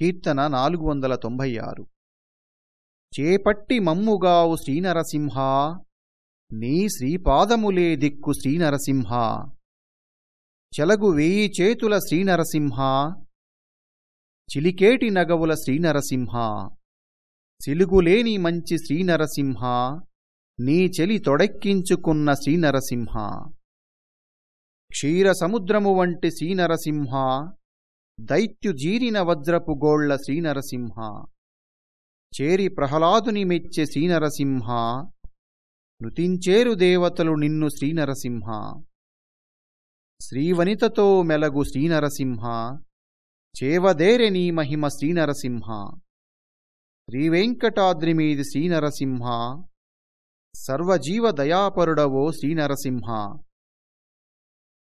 కీర్తన నాలుగు వందల తొంభై ఆరు చేపట్టి మమ్ముగావు శ్రీనరసింహ నీ శ్రీపాదములే దిక్కు శ్రీనరసింహ. చెలగు వేయి చేతుల శ్రీనరసింహ చిలికేటి నగవుల శ్రీనరసింహ. సిలుగులేని మంచి శ్రీనరసింహ నీ చెలి తొడెక్కించుకున్న శ్రీనరసింహ. క్షీర సముద్రము వంటి శ్రీనరసింహ దైత్యుజీరిన వజ్రపు గోళ్ళ శ్రీనరసింహ. చేరి ప్రహ్లాదుని మెచ్చే శ్రీనరసింహ. నృతించేరు దేవతలు నిన్ను శ్రీనరసింహ. శ్రీవనితతో మెలగు శ్రీనరసింహ. చేవదేరె నీ మహిమ శ్రీనరసింహ. శ్రీవేంకటాద్రిమీది శ్రీనరసింహ. సర్వజీవ దయాపరుడవో శ్రీనరసింహ.